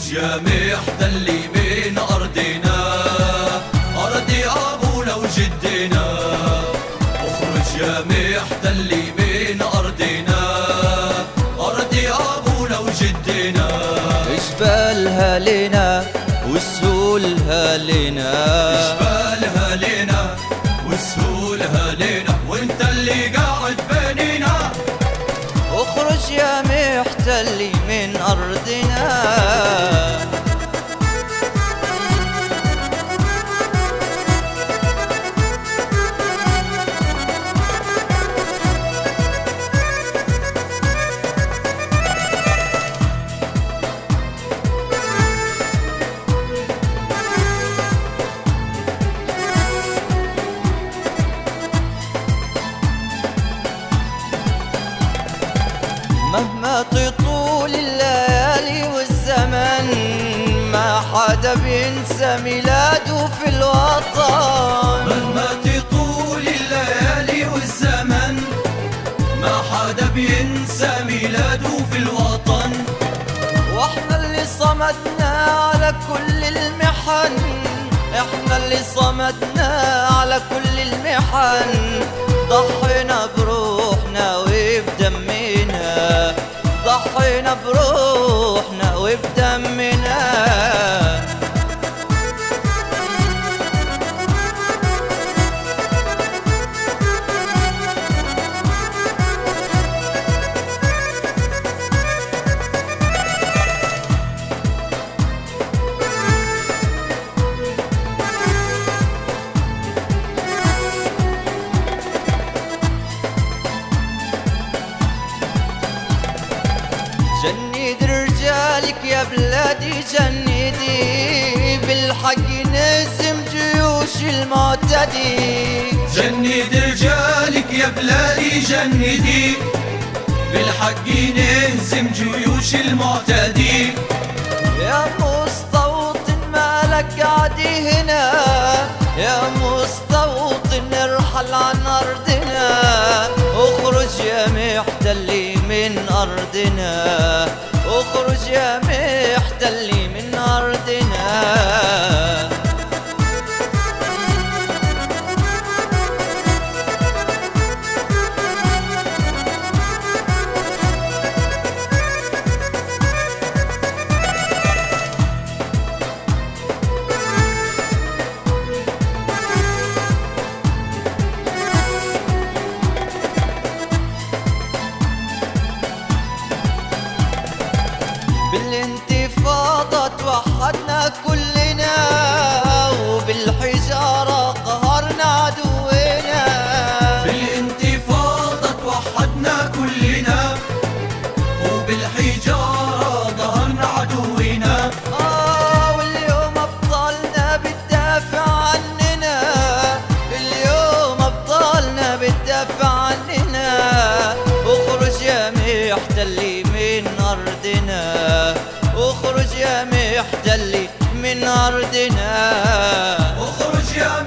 اخرج يا محتلي من أرضنا. أرض أبونا وجدنا. أخرج يا محتلي من أرضنا. أرض أبونا وجدنا. جبالها لنا وسهولها لنا. جبالها لنا وسهولها لنا. وانت اللي قاعد بيننا. أخرج يا محتلي ما حدا بينسى ميلاده في الوطن. مهما تطول الليالي والزمن ما حدا بينسى ميلاده في الوطن. وإحنا اللي صمدنا على كل المحن. إحنا اللي صمدنا على كل المحن. ضحينا بروحنا وبدمنا. ضحينا بروحنا رجالك يا بلادي جندي بالحق نزم جيوش المعتدي. جند رجالك يا بلادي جندي بالحق نهزم جيوش المعتدي. يا مستوطن مالك قاعدي هنا يا مستوطن ارحل عن أرضنا اخرج يا محتلي من أرضنا. اخرج يا محتلي بالانتفاضة توحدنا كلنا وبالحجارة قهرنا عدونا بالانتفاضة توحدنا كلنا وبالحجارة قهرنا عدونا آه واليوم أبطالنا بتدافع عننا. اليوم أبطالنا بتدافع عننا. أرضنا اخرج يا